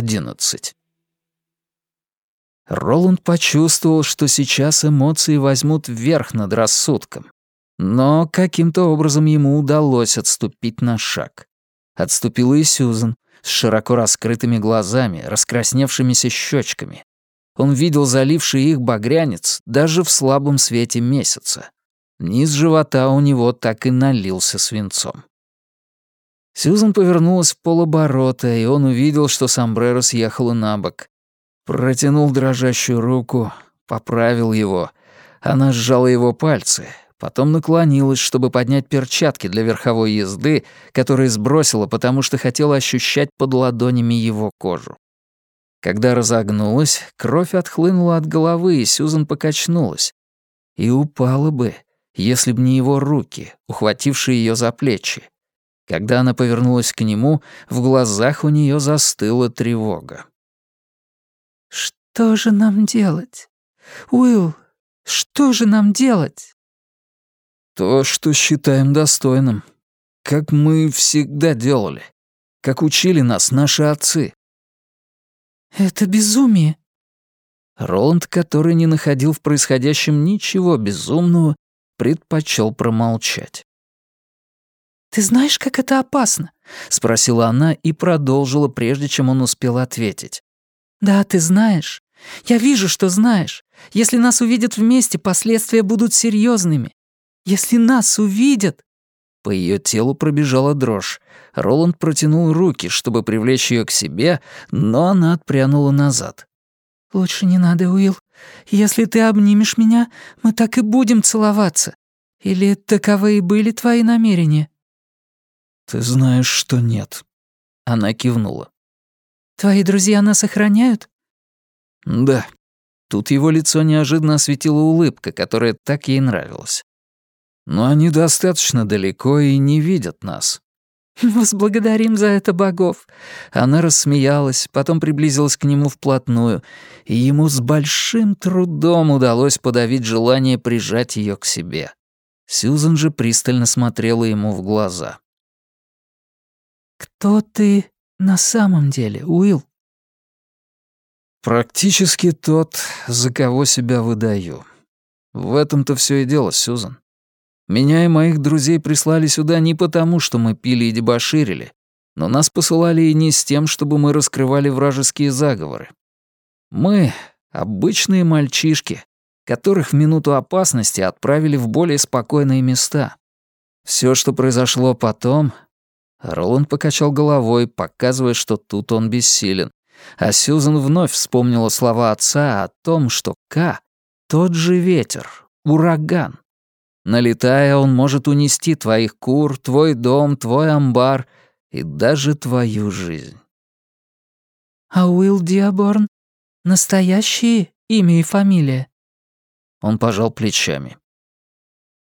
11. Роланд почувствовал, что сейчас эмоции возьмут верх над рассудком. Но каким-то образом ему удалось отступить на шаг. Отступила и Сьюзен с широко раскрытыми глазами, раскрасневшимися щечками. Он видел заливший их багрянец даже в слабом свете месяца. Низ живота у него так и налился свинцом. Сьюзан повернулась в полоборота, и он увидел, что сомбреро съехало на бок. Протянул дрожащую руку, поправил его. Она сжала его пальцы, потом наклонилась, чтобы поднять перчатки для верховой езды, которые сбросила, потому что хотела ощущать под ладонями его кожу. Когда разогнулась, кровь отхлынула от головы, и Сьюзан покачнулась. И упала бы, если б не его руки, ухватившие ее за плечи. Когда она повернулась к нему, в глазах у нее застыла тревога. «Что же нам делать? Уилл, что же нам делать?» «То, что считаем достойным. Как мы всегда делали. Как учили нас наши отцы». «Это безумие». Роланд, который не находил в происходящем ничего безумного, предпочел промолчать. «Ты знаешь, как это опасно?» — спросила она и продолжила, прежде чем он успел ответить. «Да, ты знаешь. Я вижу, что знаешь. Если нас увидят вместе, последствия будут серьезными. Если нас увидят...» По ее телу пробежала дрожь. Роланд протянул руки, чтобы привлечь ее к себе, но она отпрянула назад. «Лучше не надо, Уилл. Если ты обнимешь меня, мы так и будем целоваться. Или таковы и были твои намерения?» «Ты знаешь, что нет». Она кивнула. «Твои друзья нас охраняют?» «Да». Тут его лицо неожиданно осветила улыбка, которая так ей нравилась. «Но они достаточно далеко и не видят нас». «Возблагодарим за это богов». Она рассмеялась, потом приблизилась к нему вплотную, и ему с большим трудом удалось подавить желание прижать ее к себе. Сьюзан же пристально смотрела ему в глаза. «Кто ты на самом деле, Уилл?» «Практически тот, за кого себя выдаю. В этом-то все и дело, Сьюзан. Меня и моих друзей прислали сюда не потому, что мы пили и дебоширили, но нас посылали и не с тем, чтобы мы раскрывали вражеские заговоры. Мы — обычные мальчишки, которых в минуту опасности отправили в более спокойные места. Все, что произошло потом, Роланд покачал головой, показывая, что тут он бессилен. А Сьюзен вновь вспомнила слова отца о том, что К — тот же ветер, ураган. Налетая, он может унести твоих кур, твой дом, твой амбар и даже твою жизнь. «А Уилл Диаборн? Настоящее имя и фамилия?» Он пожал плечами.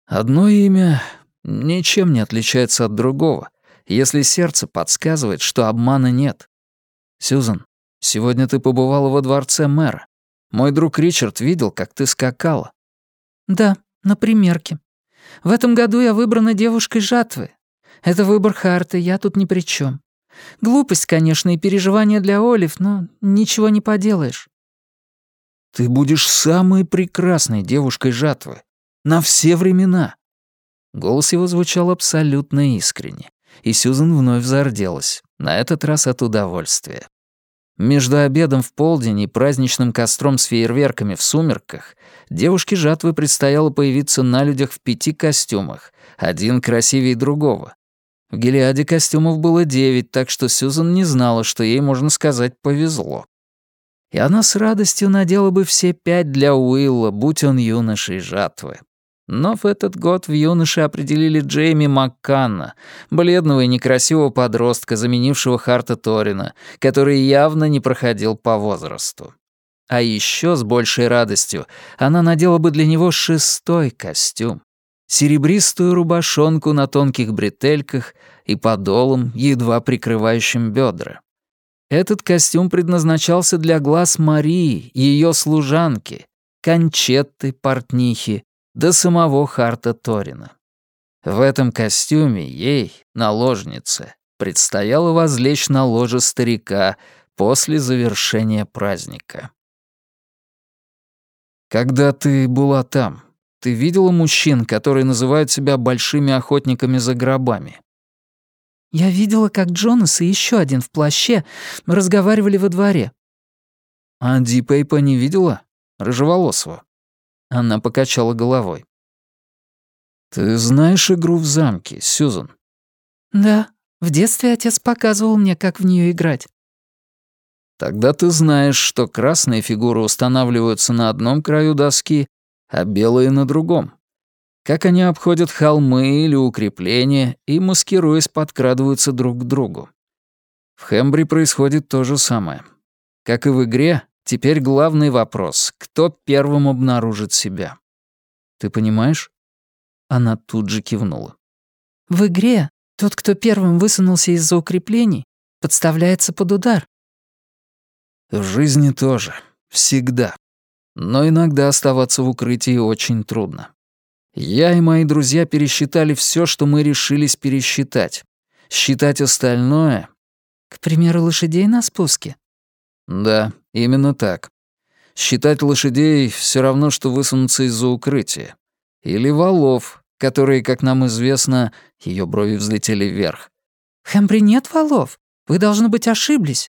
«Одно имя ничем не отличается от другого, если сердце подсказывает, что обмана нет. Сьюзан, сегодня ты побывала во дворце мэра. Мой друг Ричард видел, как ты скакала. Да, на примерке. В этом году я выбрана девушкой жатвы. Это выбор Харта, я тут ни при чем. Глупость, конечно, и переживания для Олив, но ничего не поделаешь. Ты будешь самой прекрасной девушкой жатвы. На все времена. Голос его звучал абсолютно искренне и Сьюзен вновь зарделась, на этот раз от удовольствия. Между обедом в полдень и праздничным костром с фейерверками в сумерках девушке жатвы предстояло появиться на людях в пяти костюмах, один красивее другого. В Гелиаде костюмов было девять, так что Сьюзан не знала, что ей, можно сказать, повезло. И она с радостью надела бы все пять для Уилла, будь он юношей жатвы. Но в этот год в юноше определили Джейми Макканна, бледного и некрасивого подростка, заменившего Харта Торина, который явно не проходил по возрасту. А еще с большей радостью она надела бы для него шестой костюм. Серебристую рубашонку на тонких бретельках и подолом, едва прикрывающим бедра. Этот костюм предназначался для глаз Марии, ее служанки, кончетты, портнихи, до самого Харта Торина. В этом костюме ей, наложнице, предстояло возлечь на ложе старика, после завершения праздника. Когда ты была там, ты видела мужчин, которые называют себя большими охотниками за гробами? Я видела, как Джонас и еще один в плаще разговаривали во дворе. А Дипейпа не видела? Рыжеволосого. Она покачала головой. «Ты знаешь игру в замке, Сьюзан?» «Да, в детстве отец показывал мне, как в нее играть». «Тогда ты знаешь, что красные фигуры устанавливаются на одном краю доски, а белые — на другом. Как они обходят холмы или укрепления и, маскируясь, подкрадываются друг к другу. В Хембри происходит то же самое. Как и в игре, теперь главный вопрос — кто первым обнаружит себя? Ты понимаешь?» Она тут же кивнула. «В игре тот, кто первым высунулся из-за укреплений, подставляется под удар». «В жизни тоже. Всегда. Но иногда оставаться в укрытии очень трудно. Я и мои друзья пересчитали все, что мы решились пересчитать. Считать остальное... К примеру, лошадей на спуске? Да, именно так. Считать лошадей все равно, что высунуться из-за укрытия. Или волов, которые, как нам известно, ее брови взлетели вверх. В Хэмбри нет волов. Вы, должно быть, ошиблись.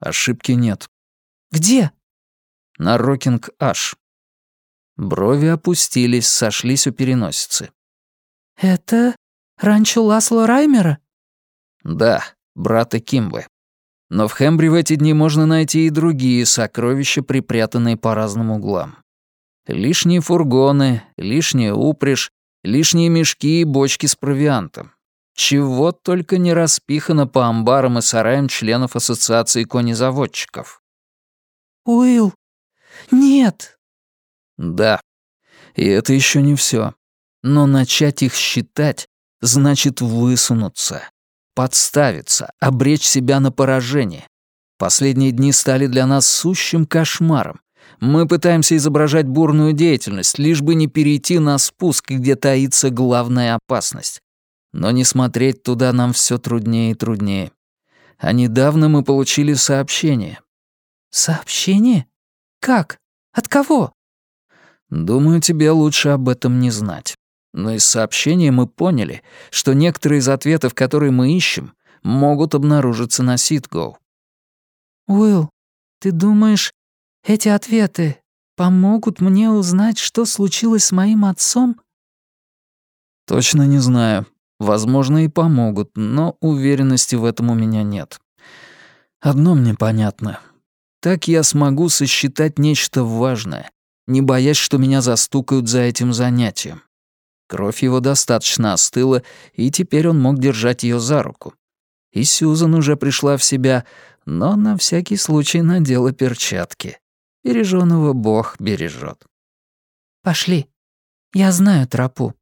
Ошибки нет. Где? На Рокинг-Аш. Брови опустились, сошлись у переносицы. «Это ранчо Ласло Раймера?» «Да, брата Кимбы. Но в Хэмбри в эти дни можно найти и другие сокровища, припрятанные по разным углам. Лишние фургоны, лишняя упряжь, лишние мешки и бочки с провиантом. Чего только не распихано по амбарам и сараям членов Ассоциации конезаводчиков. «Уилл, нет!» Да, и это еще не все. Но начать их считать значит высунуться, подставиться, обречь себя на поражение. Последние дни стали для нас сущим кошмаром. Мы пытаемся изображать бурную деятельность, лишь бы не перейти на спуск, где таится главная опасность. Но не смотреть туда нам все труднее и труднее. А недавно мы получили сообщение. Сообщение? Как? От кого? Думаю, тебе лучше об этом не знать. Но из сообщения мы поняли, что некоторые из ответов, которые мы ищем, могут обнаружиться на Ситгоу. Уилл, ты думаешь, эти ответы помогут мне узнать, что случилось с моим отцом? Точно не знаю. Возможно, и помогут, но уверенности в этом у меня нет. Одно мне понятно. Так я смогу сосчитать нечто важное, не боясь, что меня застукают за этим занятием. Кровь его достаточно остыла, и теперь он мог держать ее за руку. И Сьюзан уже пришла в себя, но на всякий случай надела перчатки. Бережёного Бог бережет. «Пошли. Я знаю тропу».